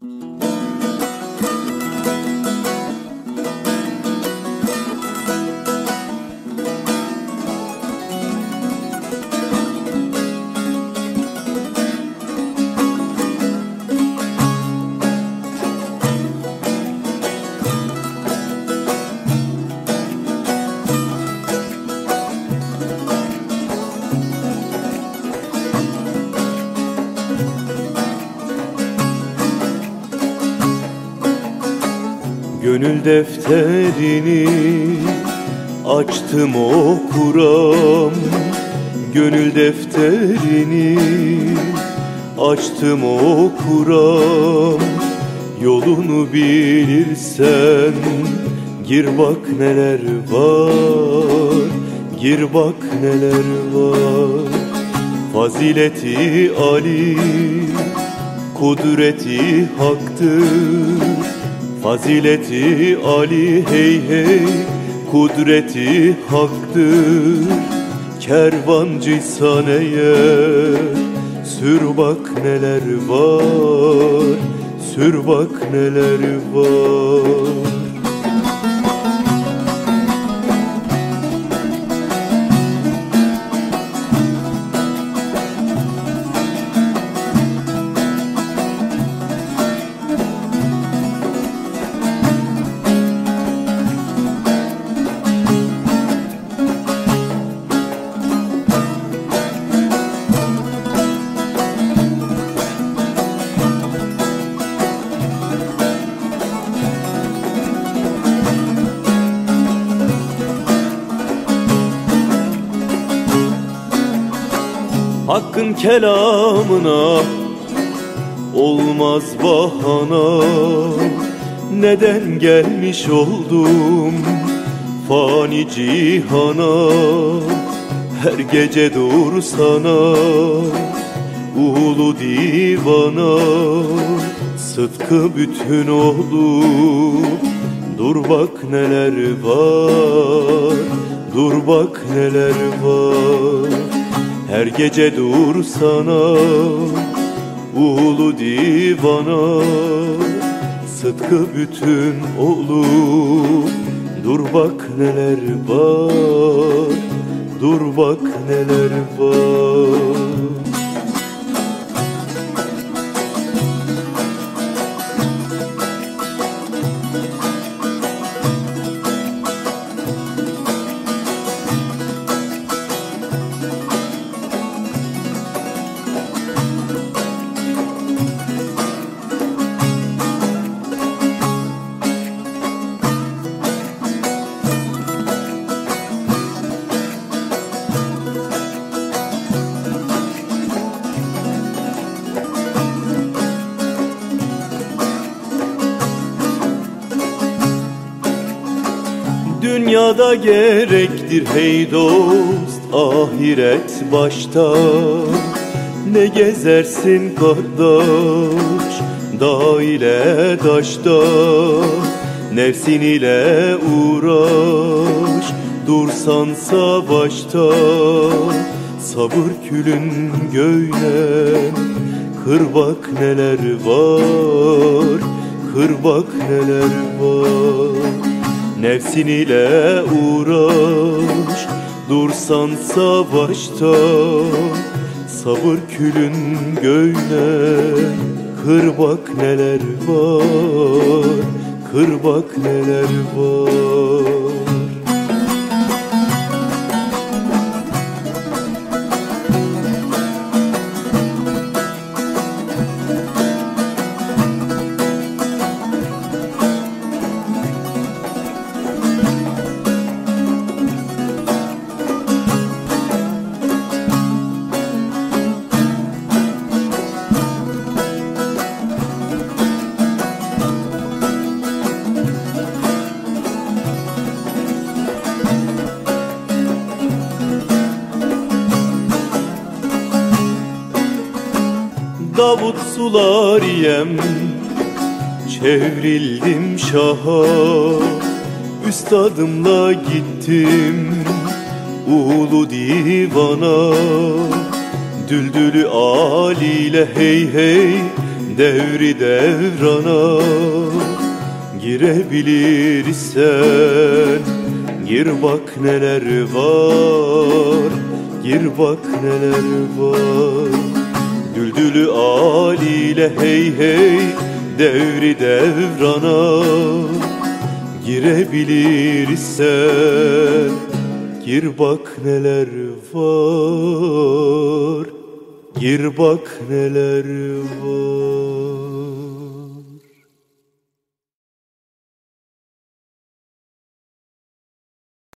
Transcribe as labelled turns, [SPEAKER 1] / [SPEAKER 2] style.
[SPEAKER 1] Mm-hmm. Gönül defterini açtım okuram Gönül defterini açtım okuram Yolunu bilirsen gir bak neler var Gir bak neler var. Fazileti Ali kudreti haktır Fazileti Ali hey hey Kudreti haktır. Kervancıysan eğer Sür bak neler var Sür bak neler var Hakkın kelamına olmaz bahana. Neden gelmiş oldum fani cihana? Her gece dur sana ulu divana. Sıtkı bütün olup dur bak neler var Dur bak neler var her gece dur sana Ulu divana. Sıtkı bütün olup Dur bak neler var Dur bak neler var Dünyada gerektir hey dost ahiret başta. Ne gezersin kardeş dağ ile taşta. Nefsin ile uğraş dursan savaşta. Sabır külün göğnen Kır bak neler var Kır bak neler var Nefsin ile uğraş Dursan savaşta. Sabır külün göğne Kır bak neler var Kır bak neler var Davut sular yem. Çevrildim şaha. Üstadımla gittim. Ulu divana. Düldülü aliyle hey hey devri devrana. Girebilirsen Gir bak neler var Gir bak neler var Düldülü aliyle hey hey Devri devrana Girebilirsen Gir bak neler var Gir bak neler var